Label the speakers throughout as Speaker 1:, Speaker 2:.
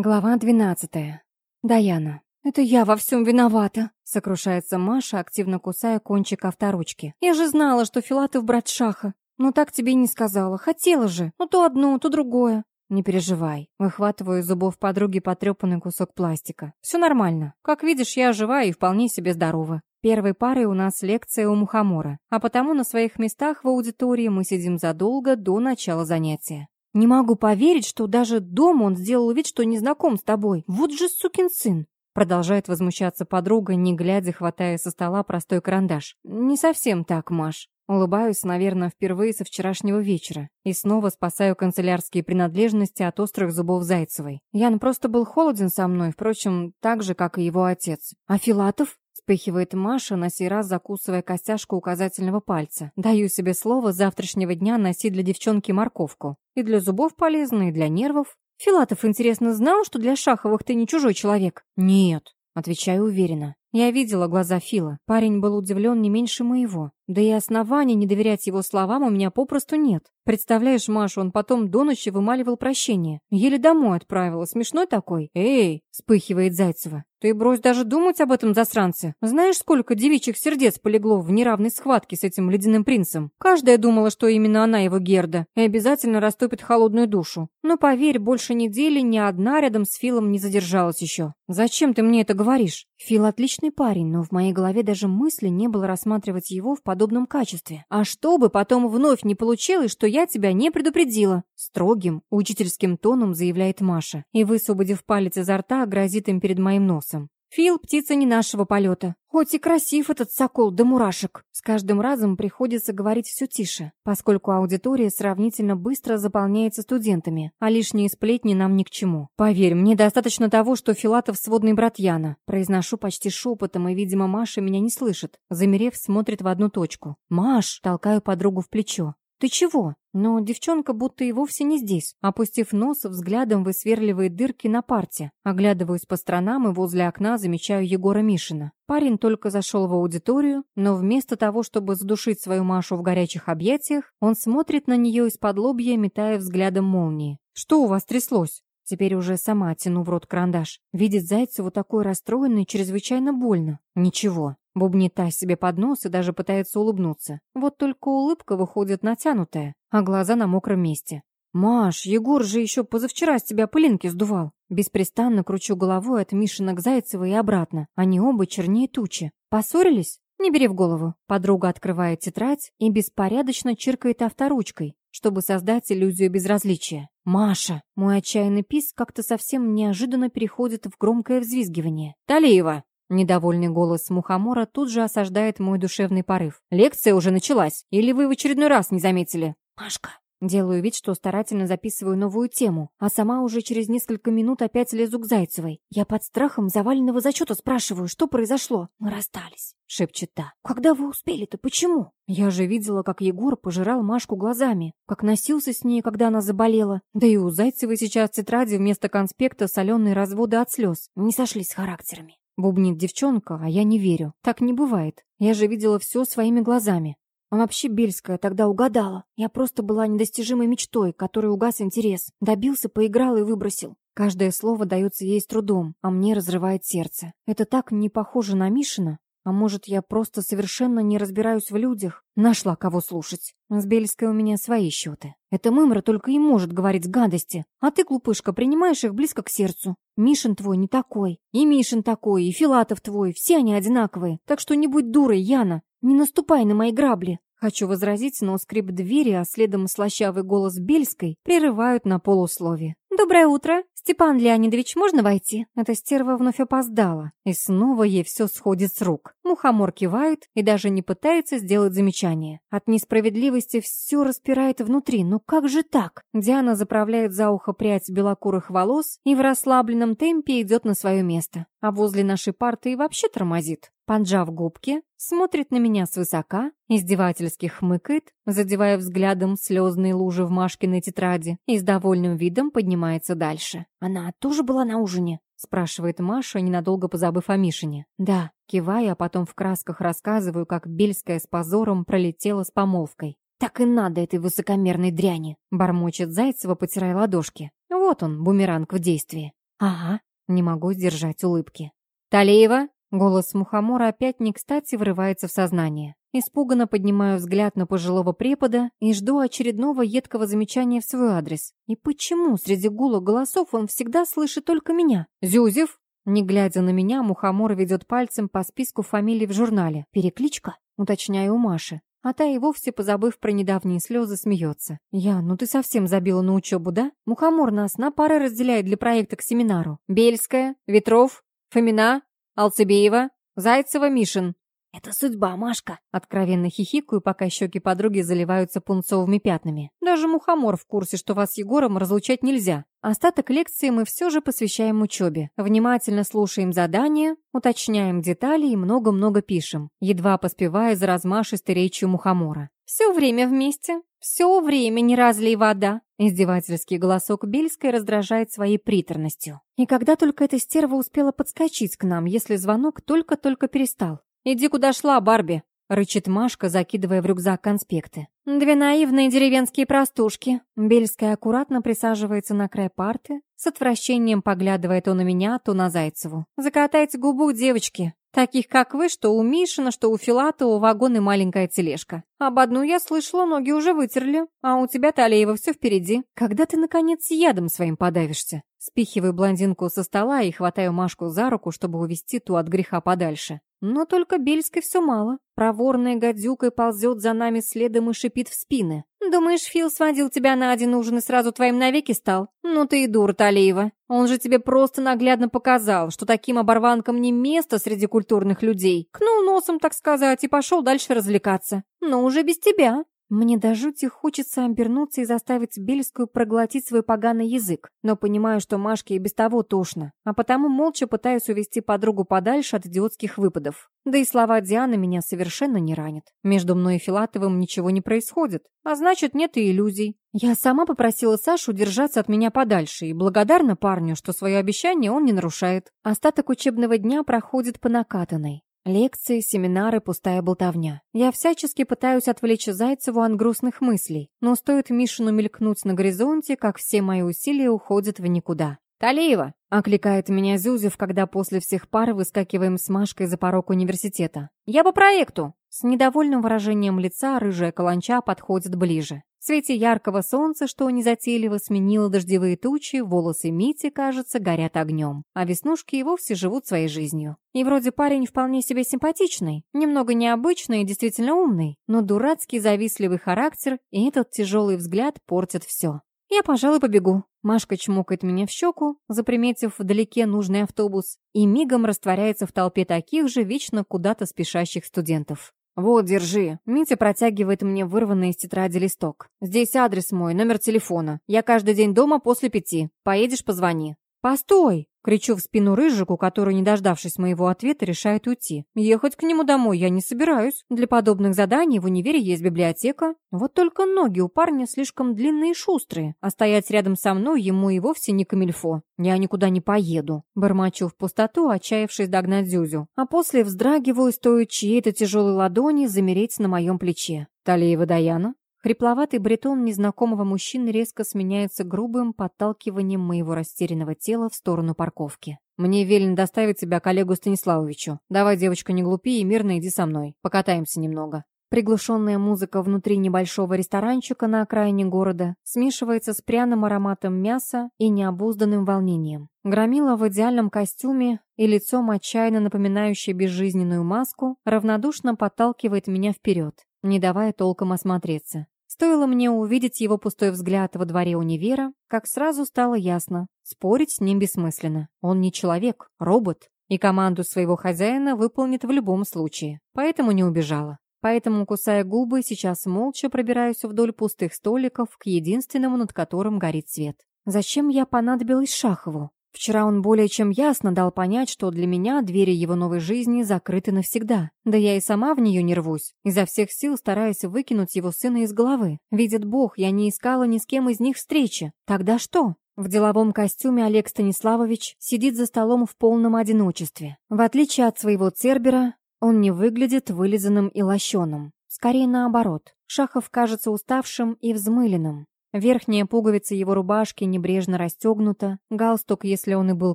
Speaker 1: Глава двенадцатая. Даяна. «Это я во всем виновата», — сокрушается Маша, активно кусая кончик авторучки. «Я же знала, что Филатов брат Шаха. Но так тебе и не сказала. Хотела же. Ну то одно, то другое». «Не переживай». Выхватываю из зубов подруги потрепанный кусок пластика. «Все нормально. Как видишь, я жива и вполне себе здорова. Первой парой у нас лекция у Мухомора, а потому на своих местах в аудитории мы сидим задолго до начала занятия. Не могу поверить, что даже дома он сделал вид, что не знаком с тобой. Вот же сукин сын. Продолжает возмущаться подруга, не глядя, хватая со стола простой карандаш. Не совсем так, Маш. Улыбаюсь, наверное, впервые со вчерашнего вечера. И снова спасаю канцелярские принадлежности от острых зубов Зайцевой. Ян просто был холоден со мной, впрочем, так же, как и его отец. А Филатов? Вспыхивает Маша, на сей раз закусывая костяшку указательного пальца. Даю себе слово завтрашнего дня носить для девчонки морковку. И для зубов полезно, и для нервов. Филатов, интересно, знал, что для Шаховых ты не чужой человек? Нет, отвечаю уверенно. Я видела глаза Фила. Парень был удивлен не меньше моего. Да и оснований не доверять его словам у меня попросту нет. Представляешь, Маша, он потом до ночи вымаливал прощение. Еле домой отправила. Смешной такой. «Эй!» — вспыхивает Зайцева. «Ты брось даже думать об этом засранце. Знаешь, сколько девичьих сердец полегло в неравной схватке с этим ледяным принцем? Каждая думала, что именно она его Герда, и обязательно растопит холодную душу. Но поверь, больше недели ни одна рядом с Филом не задержалась еще. Зачем ты мне это говоришь? Фил отличный парень, но в моей голове даже мысли не было рассматривать его в подобном качестве. А чтобы потом вновь не получилось, что я тебя не предупредила. Строгим, учительским тоном заявляет Маша. И, высвободив палец изо рта, грозит им перед моим носом. Фил — птица не нашего полета. Хоть и красив этот сокол да мурашек. С каждым разом приходится говорить все тише, поскольку аудитория сравнительно быстро заполняется студентами, а лишние сплетни нам ни к чему. Поверь, мне достаточно того, что Филатов сводный брат Яна. Произношу почти шепотом, и, видимо, Маша меня не слышит. Замерев, смотрит в одну точку. «Маш!» — толкаю подругу в плечо. «Ты чего?» Но девчонка будто и вовсе не здесь. Опустив нос, взглядом высверливает дырки на парте. Оглядываюсь по сторонам и возле окна замечаю Егора Мишина. Парень только зашел в аудиторию, но вместо того, чтобы задушить свою Машу в горячих объятиях, он смотрит на нее из-под лобья, метая взглядом молнии. «Что у вас тряслось?» Теперь уже сама тяну в рот карандаш. Видит Зайцеву такой расстроенный, чрезвычайно больно. Ничего. Бубнит та себе под нос и даже пытается улыбнуться. Вот только улыбка выходит натянутая, а глаза на мокром месте. «Маш, Егор же еще позавчера с тебя пылинки сдувал». Беспрестанно кручу головой от Мишина к Зайцевой и обратно. Они оба чернее тучи. Поссорились? Не бери в голову. Подруга открывает тетрадь и беспорядочно чиркает авторучкой, чтобы создать иллюзию безразличия. «Маша!» Мой отчаянный писк как-то совсем неожиданно переходит в громкое взвизгивание. «Талиева!» Недовольный голос Мухомора тут же осаждает мой душевный порыв. «Лекция уже началась. Или вы в очередной раз не заметили?» «Машка!» Делаю вид, что старательно записываю новую тему, а сама уже через несколько минут опять лезу к Зайцевой. Я под страхом заваленного зачета спрашиваю, что произошло. «Мы расстались», — шепчет та. «Когда вы успели-то? Почему?» Я же видела, как Егор пожирал Машку глазами, как носился с ней, когда она заболела. Да и у Зайцевой сейчас в тетради вместо конспекта соленые разводы от слез. Не сошлись с характерами. Бубнит девчонка, а я не верю. Так не бывает. Я же видела все своими глазами. А вообще Бельская тогда угадала. Я просто была недостижимой мечтой, которой угас интерес. Добился, поиграл и выбросил. Каждое слово дается ей с трудом, а мне разрывает сердце. Это так не похоже на Мишина. А может, я просто совершенно не разбираюсь в людях? Нашла кого слушать. С Бельской у меня свои счеты. Эта мымра только и может говорить гадости. А ты, глупышка, принимаешь их близко к сердцу. Мишин твой не такой. И Мишин такой, и Филатов твой. Все они одинаковые. Так что не будь дурой, Яна. Не наступай на мои грабли. Хочу возразить, но скрип двери, а следом слащавый голос Бельской прерывают на полусловие. «Доброе утро! Степан Леонидович, можно войти?» Эта стерва вновь опоздала, и снова ей все сходит с рук. Мухомор кивает и даже не пытается сделать замечание. От несправедливости все распирает внутри. Но как же так? Диана заправляет за ухо прядь белокурых волос и в расслабленном темпе идет на свое место. А возле нашей парты и вообще тормозит. Поджав губки, смотрит на меня свысока, издевательски хмыкает, задевая взглядом слезные лужи в Машкиной тетради и с довольным видом поднимается дальше. «Она тоже была на ужине?» — спрашивает Маша, ненадолго позабыв о Мишине. «Да», кивая, а потом в красках рассказываю, как Бельская с позором пролетела с помолвкой. «Так и надо этой высокомерной дряни!» — бормочет Зайцева, потирая ладошки. Вот он, бумеранг в действии. Ага, не могу сдержать улыбки. «Талеева?» Голос Мухомора опять не кстати врывается в сознание. Испуганно поднимаю взгляд на пожилого препода и жду очередного едкого замечания в свой адрес. И почему среди гула голосов он всегда слышит только меня? «Зюзев?» Не глядя на меня, Мухомор ведет пальцем по списку фамилий в журнале. «Перекличка?» Уточняю у Маши. А та и вовсе, позабыв про недавние слезы, смеется. «Я, ну ты совсем забила на учебу, да? Мухомор нас на пары разделяет для проекта к семинару. Бельская, Ветров, Фомина, Алцебеева, Зайцева, Мишин. «Это судьба, Машка!» Откровенно хихикаю, пока щеки подруги заливаются пунцовыми пятнами. Даже мухомор в курсе, что вас с Егором разлучать нельзя. Остаток лекции мы все же посвящаем учебе. Внимательно слушаем задания, уточняем детали и много-много пишем, едва поспевая за размашистой речью мухомора. «Все время вместе, все время не разлей вода!» Издевательский голосок Бельской раздражает своей приторностью. И когда только эта стерва успела подскочить к нам, если звонок только-только перестал? «Иди куда шла, Барби!» — рычит Машка, закидывая в рюкзак конспекты. «Две наивные деревенские простушки». Бельская аккуратно присаживается на край парты, с отвращением поглядывает то на меня, то на Зайцеву. «Закатайте губу, девочки. Таких, как вы, что у Мишина, что у Филатова вагон и маленькая тележка. Об одну я слышала, ноги уже вытерли, а у тебя, Талеева, все впереди. Когда ты, наконец, ядом своим подавишься?» Спихиваю блондинку со стола и хватаю Машку за руку, чтобы увести ту от греха подальше. Но только Бельской все мало. Проворная гадюкой ползет за нами следом и шипит в спины. «Думаешь, Фил сводил тебя на один ужин и сразу твоим навеки стал? Ну ты и дура, Талиева. Он же тебе просто наглядно показал, что таким оборванкам не место среди культурных людей. Кнул носом, так сказать, и пошел дальше развлекаться. Но уже без тебя. Мне до жути хочется обернуться и заставить Бельскую проглотить свой поганый язык, но понимаю, что Машке и без того тошно, а потому молча пытаюсь увести подругу подальше от идиотских выпадов. Да и слова Дианы меня совершенно не ранят. Между мной и Филатовым ничего не происходит, а значит, нет и иллюзий. Я сама попросила Сашу держаться от меня подальше и благодарна парню, что свое обещание он не нарушает. Остаток учебного дня проходит по накатанной. Лекции, семинары, пустая болтовня. Я всячески пытаюсь отвлечь Зайцеву от грустных мыслей, но стоит Мишину мелькнуть на горизонте, как все мои усилия уходят в никуда. «Талиева!» — окликает меня Зюзев, когда после всех пар выскакиваем с Машкой за порог университета. «Я по проекту!» С недовольным выражением лица рыжая каланча подходит ближе. В свете яркого солнца, что незатейливо сменило дождевые тучи, волосы Мити, кажется, горят огнем, а веснушки и вовсе живут своей жизнью. И вроде парень вполне себе симпатичный, немного необычный и действительно умный, но дурацкий завистливый характер и этот тяжелый взгляд портят все. Я, пожалуй, побегу. Машка чмокает меня в щеку, заприметив вдалеке нужный автобус, и мигом растворяется в толпе таких же вечно куда-то спешащих студентов. «Вот, держи». Митя протягивает мне вырванный из тетради листок. «Здесь адрес мой, номер телефона. Я каждый день дома после пяти. Поедешь, позвони». «Постой!» — кричу в спину Рыжику, который, не дождавшись моего ответа, решает уйти. «Ехать к нему домой я не собираюсь. Для подобных заданий в универе есть библиотека. Вот только ноги у парня слишком длинные и шустрые, а стоять рядом со мной ему и вовсе не камильфо. Я никуда не поеду». Бормочу в пустоту, отчаявшись догнать Зюзю. А после вздрагиваю, стоит чьей-то тяжелой ладони замереть на моем плече. «Талиева Даяна?» Хрипловатый бретон незнакомого мужчины резко сменяется грубым подталкиванием моего растерянного тела в сторону парковки. «Мне велено доставить тебя к Олегу Станиславовичу. Давай, девочка, не глупи и мирно иди со мной. Покатаемся немного». Приглушенная музыка внутри небольшого ресторанчика на окраине города смешивается с пряным ароматом мяса и необузданным волнением. Громила в идеальном костюме и лицом отчаянно напоминающее безжизненную маску равнодушно подталкивает меня вперед не давая толком осмотреться. Стоило мне увидеть его пустой взгляд во дворе универа, как сразу стало ясно. Спорить с ним бессмысленно. Он не человек, робот, и команду своего хозяина выполнит в любом случае. Поэтому не убежала. Поэтому, кусая губы, сейчас молча пробираюсь вдоль пустых столиков к единственному, над которым горит свет. Зачем я понадобилась Шахову? Вчера он более чем ясно дал понять, что для меня двери его новой жизни закрыты навсегда. Да я и сама в нее не рвусь, изо всех сил стараясь выкинуть его сына из головы. Видит Бог, я не искала ни с кем из них встречи. Тогда что? В деловом костюме Олег Станиславович сидит за столом в полном одиночестве. В отличие от своего Цербера, он не выглядит вылизанным и лощеным. Скорее наоборот. Шахов кажется уставшим и взмыленным. Верхняя пуговица его рубашки небрежно расстегнута, галстук, если он и был,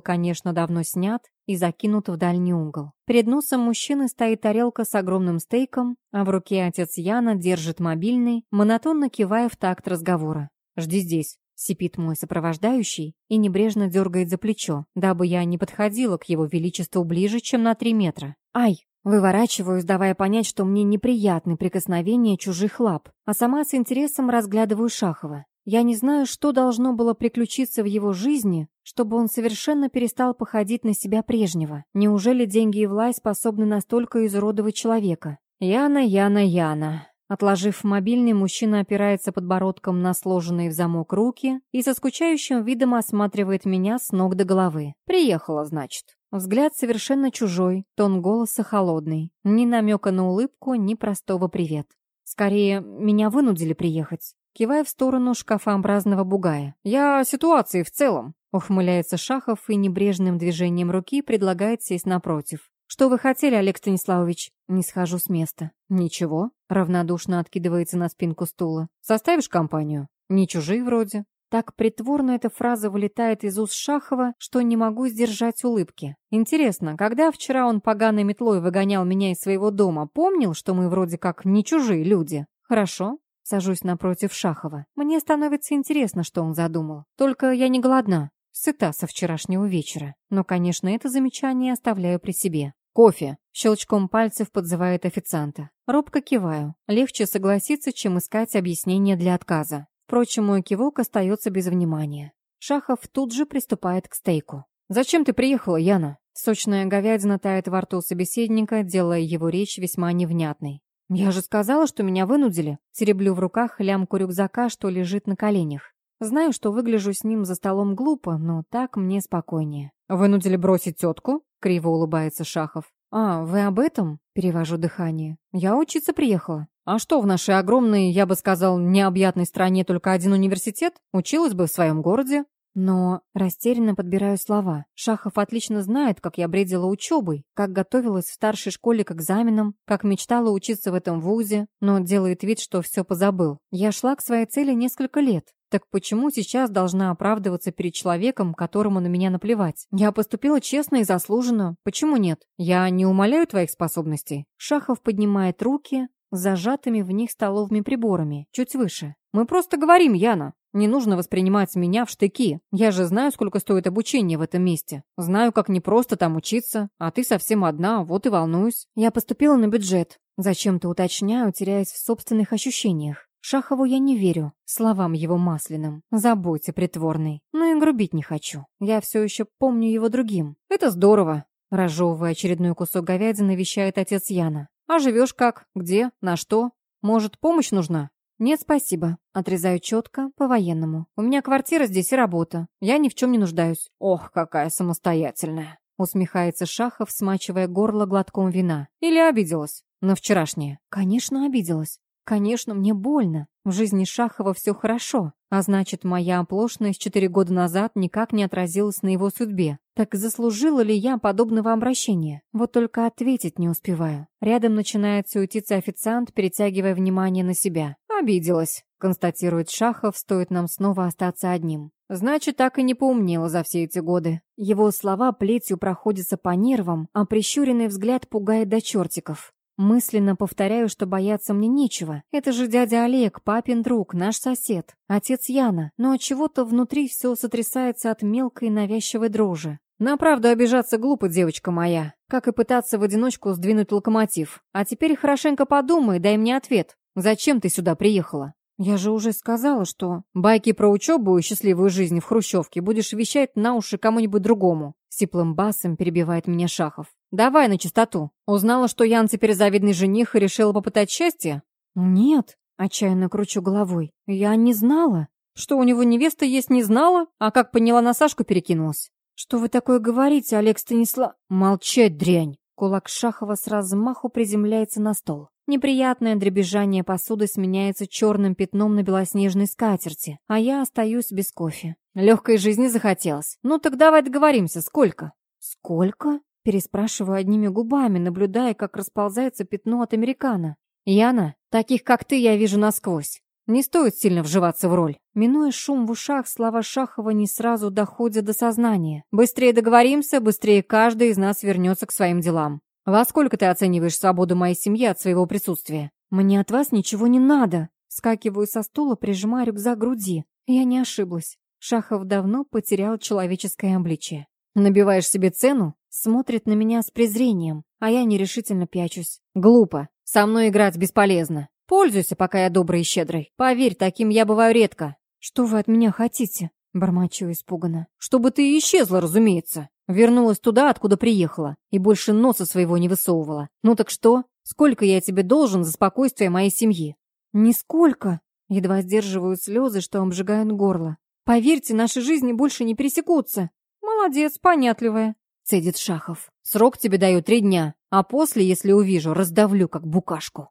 Speaker 1: конечно, давно снят, и закинут в дальний угол. Перед носом мужчины стоит тарелка с огромным стейком, а в руке отец Яна держит мобильный, монотонно кивая в такт разговора. «Жди здесь», — сипит мой сопровождающий и небрежно дергает за плечо, дабы я не подходила к его величеству ближе, чем на три метра. «Ай!» Выворачиваюсь, давая понять, что мне неприятны прикосновения чужих лап, а сама с интересом разглядываю Шахова. Я не знаю, что должно было приключиться в его жизни, чтобы он совершенно перестал походить на себя прежнего. Неужели деньги и власть способны настолько изуродовать человека? Яна, Яна, Яна. Отложив мобильный, мужчина опирается подбородком на сложенные в замок руки и со скучающим видом осматривает меня с ног до головы. «Приехала, значит». Взгляд совершенно чужой, тон голоса холодный. Ни намека на улыбку, ни простого «привет». Скорее, меня вынудили приехать. Кивая в сторону шкафообразного бугая. «Я о ситуации в целом», — ухмыляется Шахов и небрежным движением руки предлагает сесть напротив. «Что вы хотели, Олег Станиславович?» Не схожу с места. «Ничего», — равнодушно откидывается на спинку стула. «Составишь компанию?» «Не чужие вроде». Так притворно эта фраза вылетает из уст Шахова, что не могу сдержать улыбки. Интересно, когда вчера он поганой метлой выгонял меня из своего дома, помнил, что мы вроде как не чужие люди? Хорошо, сажусь напротив Шахова. Мне становится интересно, что он задумал. Только я не голодна. Сыта со вчерашнего вечера. Но, конечно, это замечание оставляю при себе. «Кофе!» — щелчком пальцев подзывает официанта. Робко киваю. Легче согласиться, чем искать объяснение для отказа. Впрочем, мой кивок остается без внимания. Шахов тут же приступает к стейку. «Зачем ты приехала, Яна?» Сочная говядина тает во рту собеседника, делая его речь весьма невнятной. «Я же сказала, что меня вынудили». Тереблю в руках лямку рюкзака, что лежит на коленях. Знаю, что выгляжу с ним за столом глупо, но так мне спокойнее. «Вынудили бросить тетку?» — криво улыбается Шахов. «А, вы об этом?» — перевожу дыхание. «Я учиться приехала». А что, в нашей огромной, я бы сказал, необъятной стране только один университет? Училась бы в своем городе. Но растерянно подбираю слова. Шахов отлично знает, как я бредила учебой, как готовилась в старшей школе к экзаменам, как мечтала учиться в этом вузе, но делает вид, что все позабыл. Я шла к своей цели несколько лет. Так почему сейчас должна оправдываться перед человеком, которому на меня наплевать? Я поступила честно и заслуженно. Почему нет? Я не умоляю твоих способностей. Шахов поднимает руки, с зажатыми в них столовыми приборами, чуть выше. «Мы просто говорим, Яна. Не нужно воспринимать меня в штыки. Я же знаю, сколько стоит обучение в этом месте. Знаю, как непросто там учиться, а ты совсем одна, вот и волнуюсь. Я поступила на бюджет. Зачем-то уточняю, теряясь в собственных ощущениях. Шахову я не верю, словам его масляным. Забудьте, притворный. Но и грубить не хочу. Я все еще помню его другим. Это здорово. Разжевывая очередной кусок говядины, вещает отец Яна. А живешь как? Где? На что? Может, помощь нужна? Нет, спасибо. Отрезаю четко, по-военному. У меня квартира здесь и работа. Я ни в чем не нуждаюсь. Ох, какая самостоятельная. Усмехается Шахов, смачивая горло глотком вина. Или обиделась? На вчерашнее. Конечно, обиделась. Конечно, мне больно. В жизни Шахова все хорошо. А значит, моя оплошность четыре года назад никак не отразилась на его судьбе. Так заслужила ли я подобного обращения? Вот только ответить не успеваю. Рядом начинает суетиться официант, перетягивая внимание на себя. «Обиделась», — констатирует Шахов, стоит нам снова остаться одним. «Значит, так и не поумнела за все эти годы». Его слова плетью проходятся по нервам, а прищуренный взгляд пугает до чертиков. Мысленно повторяю, что бояться мне нечего. Это же дядя Олег, папин друг, наш сосед, отец Яна. Но от чего-то внутри все сотрясается от мелкой навязчивой дрожи. На правду обижаться глупо, девочка моя. Как и пытаться в одиночку сдвинуть локомотив. А теперь хорошенько подумай, дай мне ответ. Зачем ты сюда приехала? Я же уже сказала, что... Байки про учебу и счастливую жизнь в Хрущевке будешь вещать на уши кому-нибудь другому. Сиплым басом перебивает меня Шахов. Давай на чистоту. Узнала, что Ян теперь завидный жених и решила попытать счастье? Нет, отчаянно кручу головой. Я не знала. Что у него невеста есть, не знала? А как поняла, на Сашку перекинулась? Что вы такое говорите, Олег Станислав... Молчать, дрянь. Кулак Шахова с размаху приземляется на стол. Неприятное дребезжание посуды сменяется черным пятном на белоснежной скатерти, а я остаюсь без кофе. Легкой жизни захотелось. Ну так давай договоримся, сколько? Сколько? Переспрашиваю одними губами, наблюдая, как расползается пятно от американо. Яна, таких как ты я вижу насквозь. Не стоит сильно вживаться в роль. Минуя шум в ушах, слова Шахова не сразу доходят до сознания. Быстрее договоримся, быстрее каждый из нас вернется к своим делам. Во сколько ты оцениваешь свободу моей семьи от своего присутствия? Мне от вас ничего не надо. Скакиваю со стула, прижимаю рюкзак к груди. Я не ошиблась. Шахов давно потерял человеческое обличие. Набиваешь себе цену, смотрит на меня с презрением, а я нерешительно пячусь. Глупо. Со мной играть бесполезно. Пользуйся, пока я добрый и щедрый. Поверь, таким я бываю редко. Что вы от меня хотите? Бормочу испуганно. Чтобы ты исчезла, разумеется. Вернулась туда, откуда приехала, и больше носа своего не высовывала. Ну так что? Сколько я тебе должен за спокойствие моей семьи? Нисколько. Едва сдерживаю слезы, что обжигают горло. Поверьте, наши жизни больше не пересекутся. Молодец, понятливая. Цедит Шахов. Срок тебе даю три дня, а после, если увижу, раздавлю, как букашку.